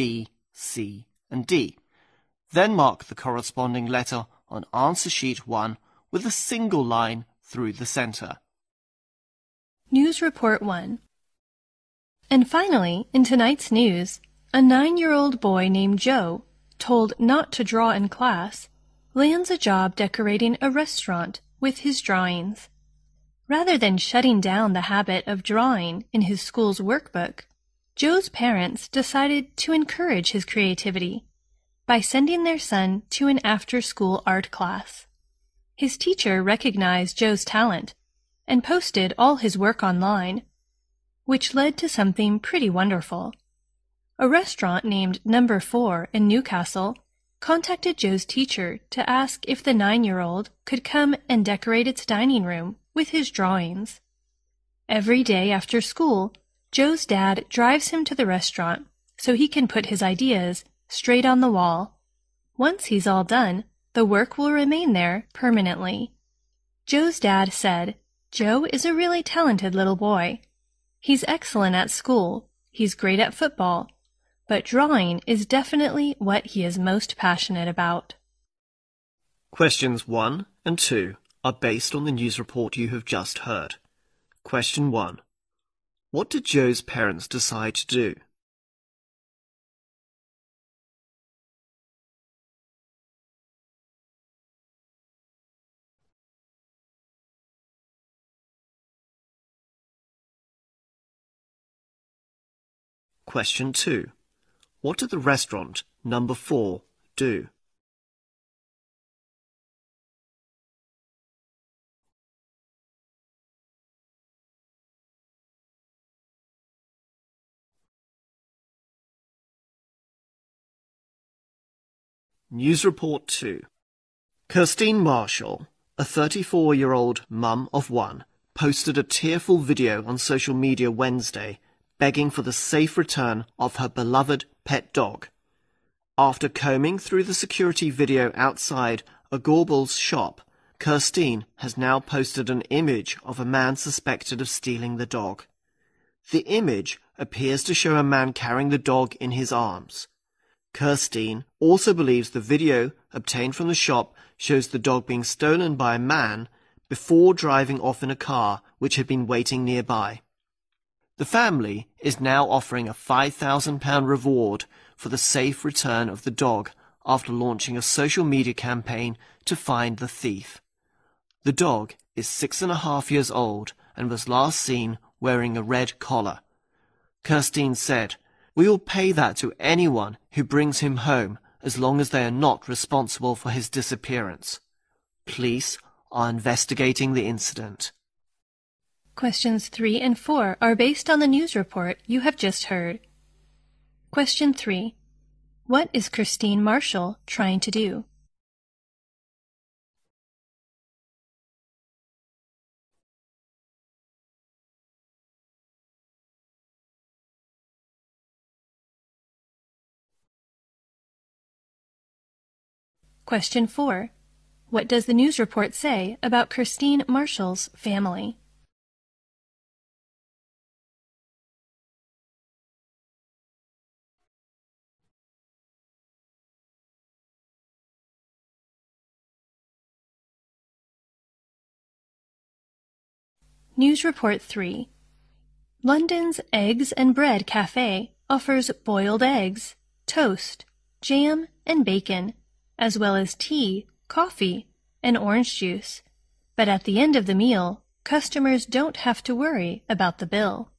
B, C, and D. Then mark the corresponding letter on answer sheet 1 with a single line through the center. News Report 1 And finally, in tonight's news, a nine-year-old boy named Joe, told not to draw in class, lands a job decorating a restaurant with his drawings. Rather than shutting down the habit of drawing in his school's workbook, Joe's parents decided to encourage his creativity by sending their son to an after-school art class. His teacher recognized Joe's talent and posted all his work online, which led to something pretty wonderful. A restaurant named Number 4 in Newcastle contacted Joe's teacher to ask if the nine-year-old could come and decorate its dining room with his drawings. Every day after school, Joe's dad drives him to the restaurant so he can put his ideas straight on the wall. Once he's all done, the work will remain there permanently. Joe's dad said, Joe is a really talented little boy. He's excellent at school, he's great at football, but drawing is definitely what he is most passionate about. Questions 1 and 2 are based on the news report you have just heard. Question 1. What did Joe's parents decide to do? Question 2. What did the restaurant number 4 do? News Report 2 Kirstine Marshall, a 34-year-old mum of one, posted a tearful video on social media Wednesday begging for the safe return of her beloved pet dog. After combing through the security video outside a Gorbals shop, Kirstine has now posted an image of a man suspected of stealing the dog. The image appears to show a man carrying the dog in his arms. Kirstine also believes the video obtained from the shop shows the dog being stolen by a man before driving off in a car which had been waiting nearby. The family is now offering a £5,000 reward for the safe return of the dog after launching a social media campaign to find the thief. The dog is six and a half years old and was last seen wearing a red collar. Kirstine said, we will pay that to anyone who brings him home as long as they are not responsible for his disappearance. Police are investigating the incident. Questions 3 and 4 are based on the news report you have just heard. Question 3. What is Christine Marshall trying to do? Question 4. What does the news report say about Christine Marshall's family? News Report 3 London's Eggs and Bread Cafe offers boiled eggs, toast, jam, and bacon as well as tea, coffee, and orange juice. But at the end of the meal, customers don't have to worry about the bill.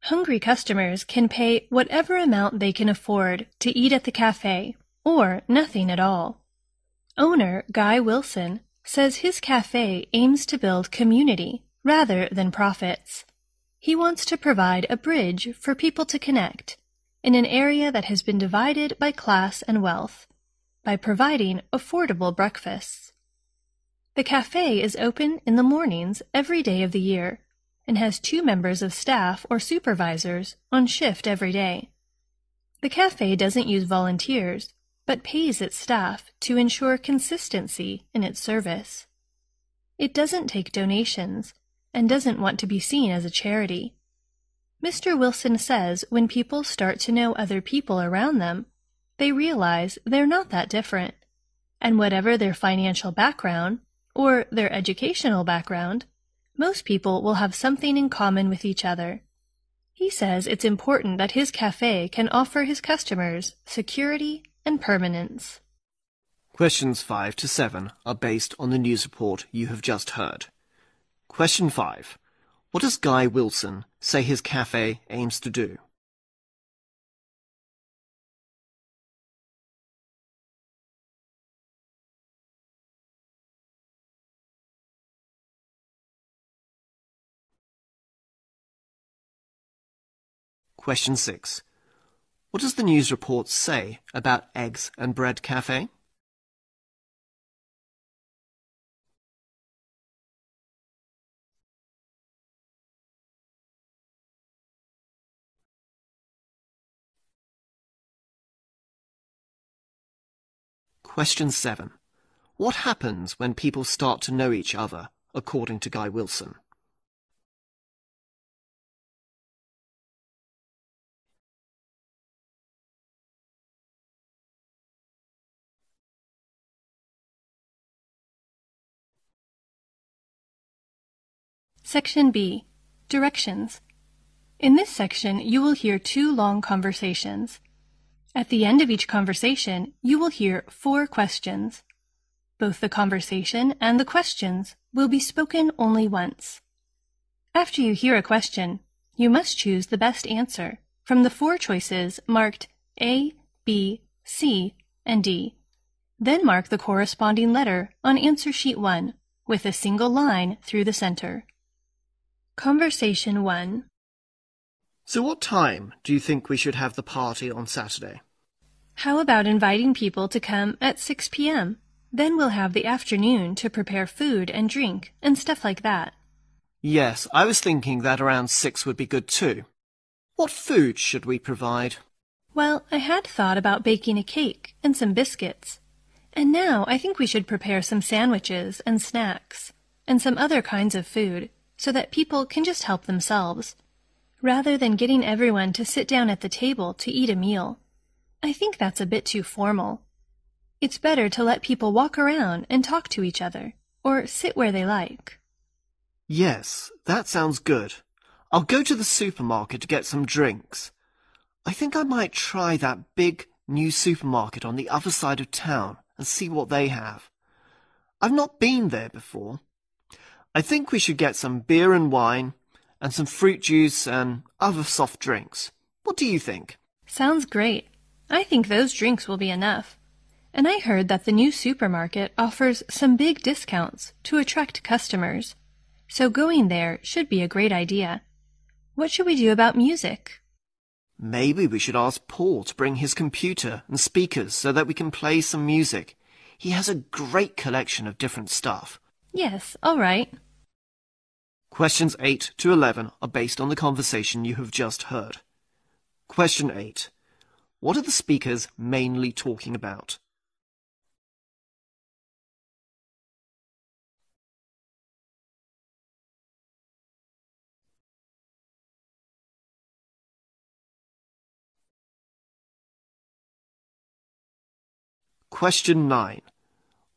Hungry customers can pay whatever amount they can afford to eat at the cafe, or nothing at all. Owner Guy Wilson says his cafe aims to build community rather than profits. He wants to provide a bridge for people to connect in an area that has been divided by class and wealth by providing affordable breakfasts. The cafe is open in the mornings every day of the year and has two members of staff or supervisors on shift every day. The cafe doesn't use volunteers, but pays its staff to ensure consistency in its service. It doesn't take donations and doesn't want to be seen as a charity. Mr. Wilson says when people start to know other people around them, they realize they're not that different. And whatever their financial background or their educational background, most people will have something in common with each other. He says it's important that his cafe can offer his customers security and permanence. Questions 5 to 7 are based on the news report you have just heard. Question 5. What does Guy Wilson say his cafe aims to do? Question 6. What does the news report say about Eggs and Bread Cafe? Question 7. What happens when people start to know each other, according to Guy Wilson? Section B. Directions. In this section, you will hear two long conversations. At the end of each conversation, you will hear four questions. Both the conversation and the questions will be spoken only once. After you hear a question, you must choose the best answer from the four choices marked A, B, C, and D. Then mark the corresponding letter on answer sheet 1 with a single line through the center. Conversation 1 So what time do you think we should have the party on Saturday? How about inviting people to come at 6 p.m.? Then we'll have the afternoon to prepare food and drink and stuff like that. Yes, I was thinking that around 6 would be good too. What food should we provide? Well, I had thought about baking a cake and some biscuits. And now I think we should prepare some sandwiches and snacks and some other kinds of food so that people can just help themselves, rather than getting everyone to sit down at the table to eat a meal. I think that's a bit too formal. It's better to let people walk around and talk to each other, or sit where they like. Yes, that sounds good. I'll go to the supermarket to get some drinks. I think I might try that big new supermarket on the other side of town and see what they have. I've not been there before. I think we should get some beer and wine and some fruit juice and other soft drinks. What do you think? Sounds great. I think those drinks will be enough. And I heard that the new supermarket offers some big discounts to attract customers. So going there should be a great idea. What should we do about music? Maybe we should ask Paul to bring his computer and speakers so that we can play some music. He has a great collection of different stuff. Yes, all right. Questions 8 to 11 are based on the conversation you have just heard. Question 8. What are the speakers mainly talking about? Question 9.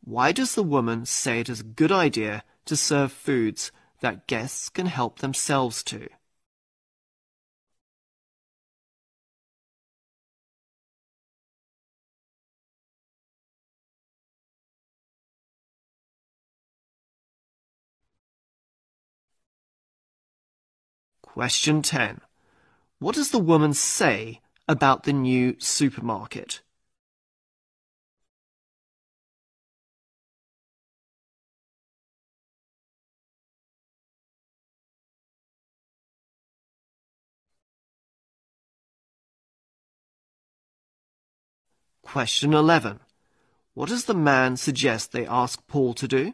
Why does the woman say it is a good idea to serve foods that guests can help themselves to? Question 10. What does the woman say about the new supermarket? Question 11. What does the man suggest they ask Paul to do?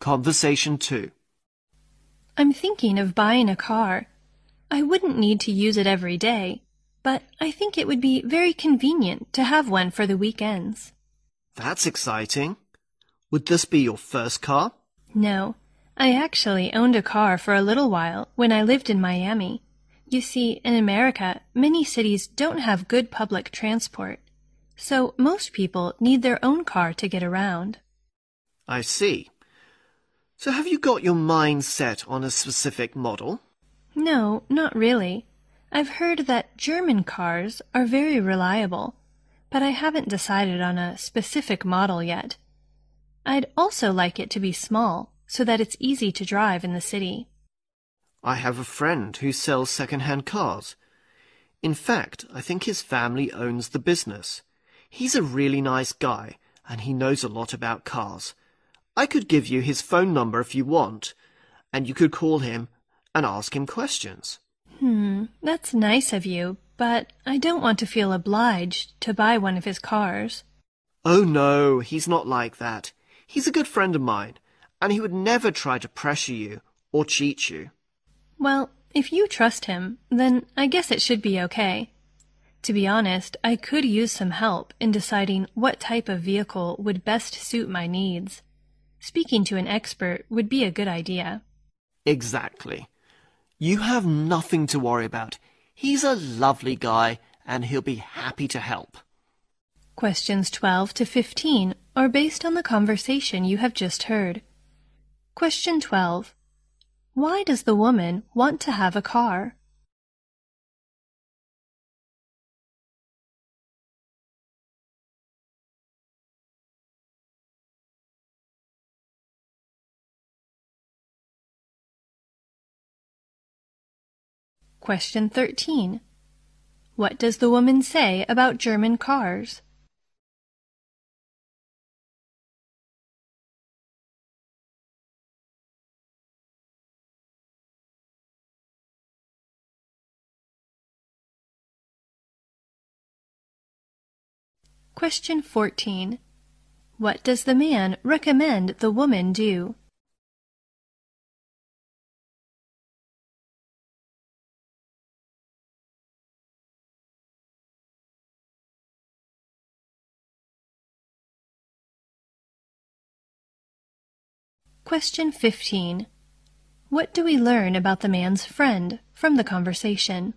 Conversation 2. I'm thinking of buying a car. I wouldn't need to use it every day, but I think it would be very convenient to have one for the weekends. That's exciting. Would this be your first car? No, I actually owned a car for a little while when I lived in Miami. You see, in America, many cities don't have good public transport, so most people need their own car to get around. I see. So have you got your mind set on a specific model? No, not really. I've heard that German cars are very reliable, but I haven't decided on a specific model yet. I'd also like it to be small so that it's easy to drive in the city. I have a friend who sells second-hand cars. In fact, I think his family owns the business. He's a really nice guy, and he knows a lot about cars. I could give you his phone number if you want, and you could call him and ask him questions. Hmm, that's nice of you, but I don't want to feel obliged to buy one of his cars. Oh no, he's not like that. He's a good friend of mine, and he would never try to pressure you or cheat you. Well, if you trust him, then I guess it should be okay. To be honest, I could use some help in deciding what type of vehicle would best suit my needs. Speaking to an expert would be a good idea. Exactly. You have nothing to worry about. He's a lovely guy, and he'll be happy to help. Questions 12 to 15 are based on the conversation you have just heard. Question 12. Why does the woman want to have a car? Question 13. What does the woman say about German cars? Question 14. What does the man recommend the woman do? Question 15. What do we learn about the man's friend from the conversation?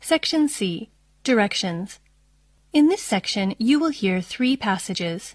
Section C. Directions. In this section, you will hear three passages.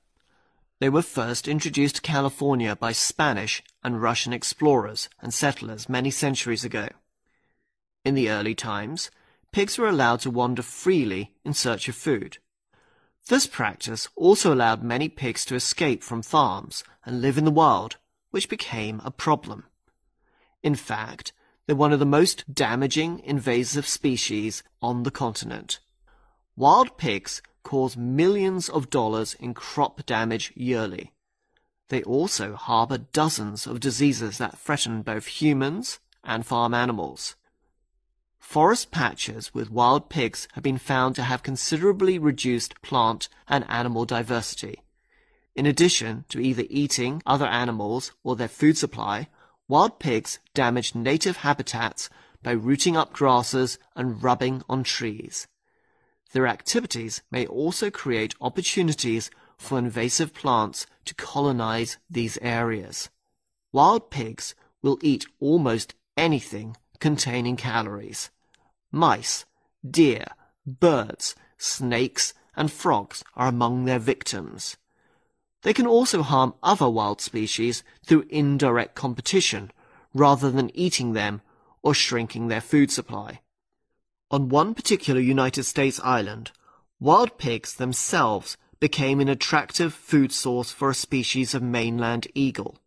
They were first introduced to California by Spanish and Russian explorers and settlers many centuries ago. In the early times, pigs were allowed to wander freely in search of food. This practice also allowed many pigs to escape from farms and live in the wild, which became a problem. In fact, they're one of the most damaging invasive species on the continent. Wild pigs cause millions of dollars in crop damage yearly. They also harbor dozens of diseases that threaten both humans and farm animals. Forest patches with wild pigs have been found to have considerably reduced plant and animal diversity. In addition to either eating other animals or their food supply, wild pigs damage native habitats by rooting up grasses and rubbing on trees. Their activities may also create opportunities for invasive plants to colonize these areas. Wild pigs will eat almost anything containing calories. Mice, deer, birds, snakes, and frogs are among their victims. They can also harm other wild species through indirect competition rather than eating them or shrinking their food supply. On one particular United States island, wild pigs themselves became an attractive food source for a species of mainland eagle.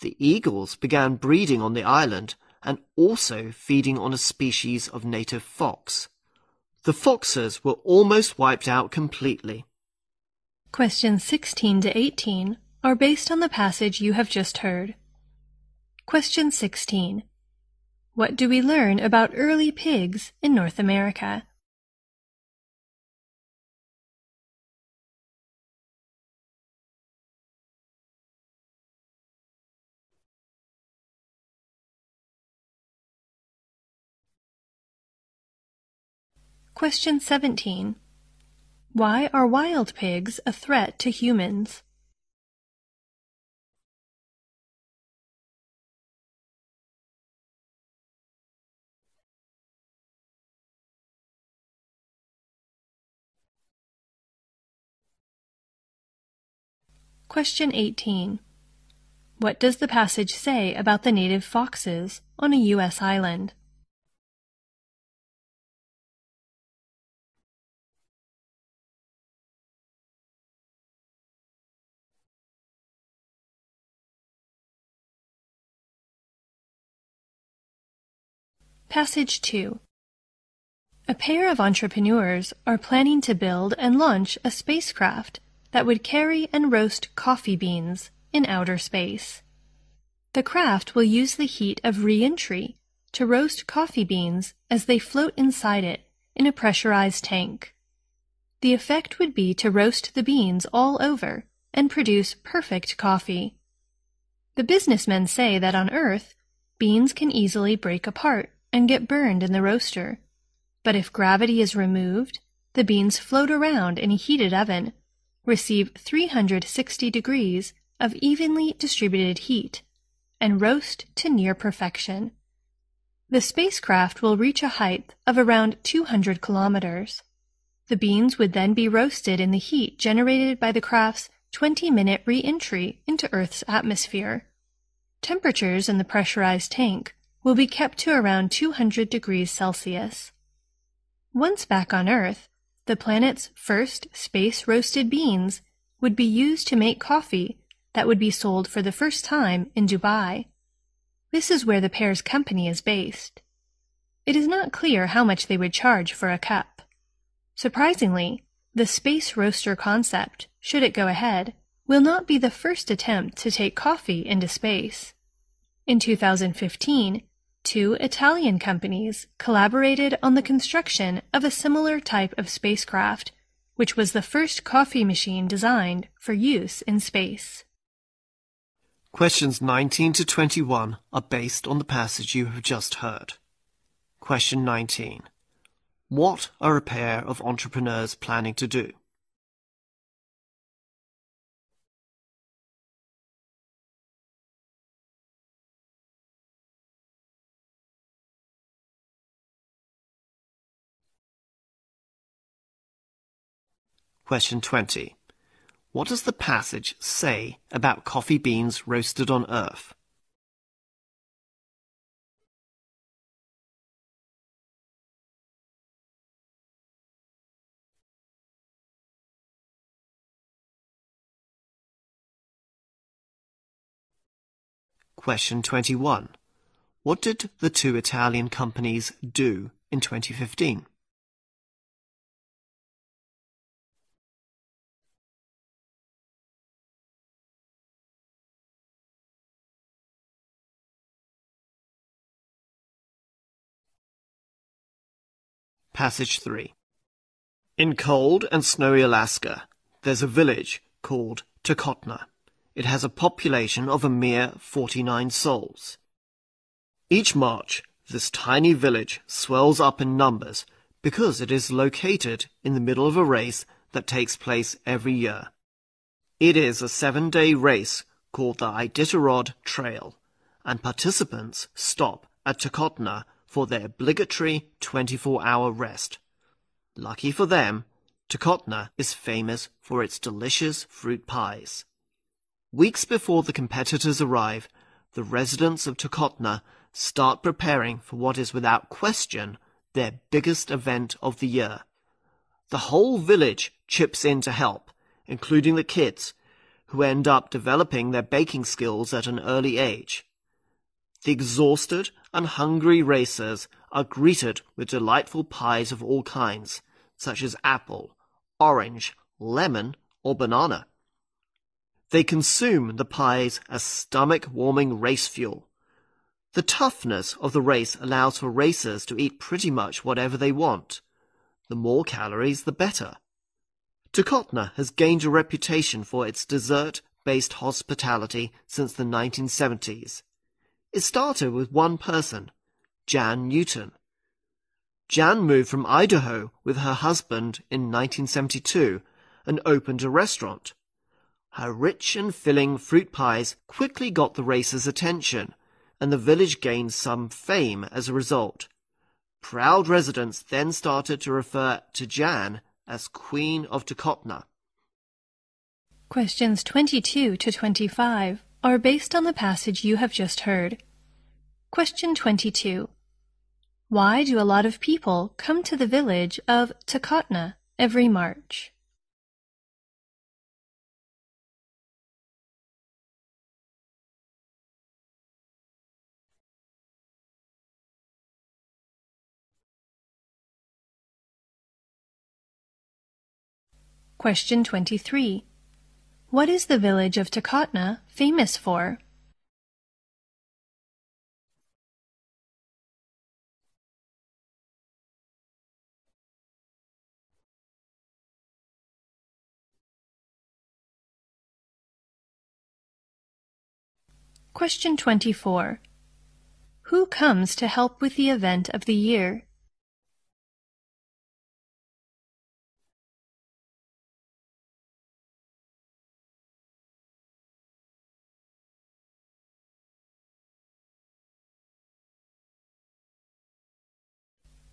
The eagles began breeding on the island and also feeding on a species of native fox. The foxes were almost wiped out completely. Questions 16 to 18 are based on the passage you have just heard. Question 16. What do we learn about early pigs in North America? Question 17. Why are wild pigs a threat to humans? Question 18. What does the passage say about the native foxes on a U.S. island? Passage 2 A pair of entrepreneurs are planning to build and launch a spacecraft that would carry and roast coffee beans in outer space. The craft will use the heat of re-entry to roast coffee beans as they float inside it in a pressurized tank. The effect would be to roast the beans all over and produce perfect coffee. The businessmen say that on Earth, beans can easily break apart and get burned in the roaster. But if gravity is removed, the beans float around in a heated oven, receive 360 degrees of evenly distributed heat, and roast to near perfection. The spacecraft will reach a height of around 200 kilometers. The beans would then be roasted in the heat generated by the craft's 20 minute re entry into Earth's atmosphere. Temperatures in the pressurized tank will be kept to around 200 degrees Celsius. Once back on Earth, the planet's first space roasted beans would be used to make coffee that would be sold for the first time in Dubai. This is where the pair's company is based. It is not clear how much they would charge for a cup. Surprisingly, the space roaster concept, should it go ahead, will not be the first attempt to take coffee into space. In 2015, Two Italian companies collaborated on the construction of a similar type of spacecraft, which was the first coffee machine designed for use in space. Questions 19 to 21 are based on the passage you have just heard. Question 19. What are a pair of entrepreneurs planning to do? Question 20. What does the passage say about coffee beans roasted on earth? Question 21. What did the two Italian companies do in 2015? Passage 3 In cold and snowy Alaska, there's a village called Takotna. It has a population of a mere 49 souls. Each March, this tiny village swells up in numbers because it is located in the middle of a race that takes place every year. It is a seven-day race called the Iditarod Trail, and participants stop at Takotna for their obligatory 24-hour rest. Lucky for them, Takotna is famous for its delicious fruit pies. Weeks before the competitors arrive, the residents of Takotna start preparing for what is without question their biggest event of the year. The whole village chips in to help, including the kids, who end up developing their baking skills at an early age. The exhausted and hungry racers are greeted with delightful pies of all kinds, such as apple, orange, lemon, or banana. They consume the pies as stomach-warming race fuel. The toughness of the race allows for racers to eat pretty much whatever they want. The more calories, the better. Takotna has gained a reputation for its dessert-based hospitality since the 1970s. It started with one person, Jan Newton. Jan moved from Idaho with her husband in 1972 and opened a restaurant. Her rich and filling fruit pies quickly got the racers' attention, and the village gained some fame as a result. Proud residents then started to refer to Jan as Queen of Takotna. Questions 22 to 25 are based on the passage you have just heard. Question 22. Why do a lot of people come to the village of Takotna every March? Question 23. What is the village of Takotna famous for? Question 24. Who comes to help with the event of the year?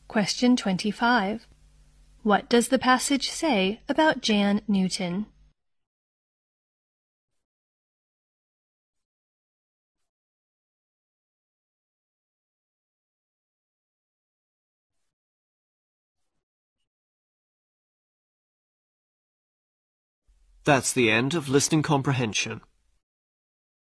Question 25. What does the passage say about Jan Newton? That's the end of listening comprehension.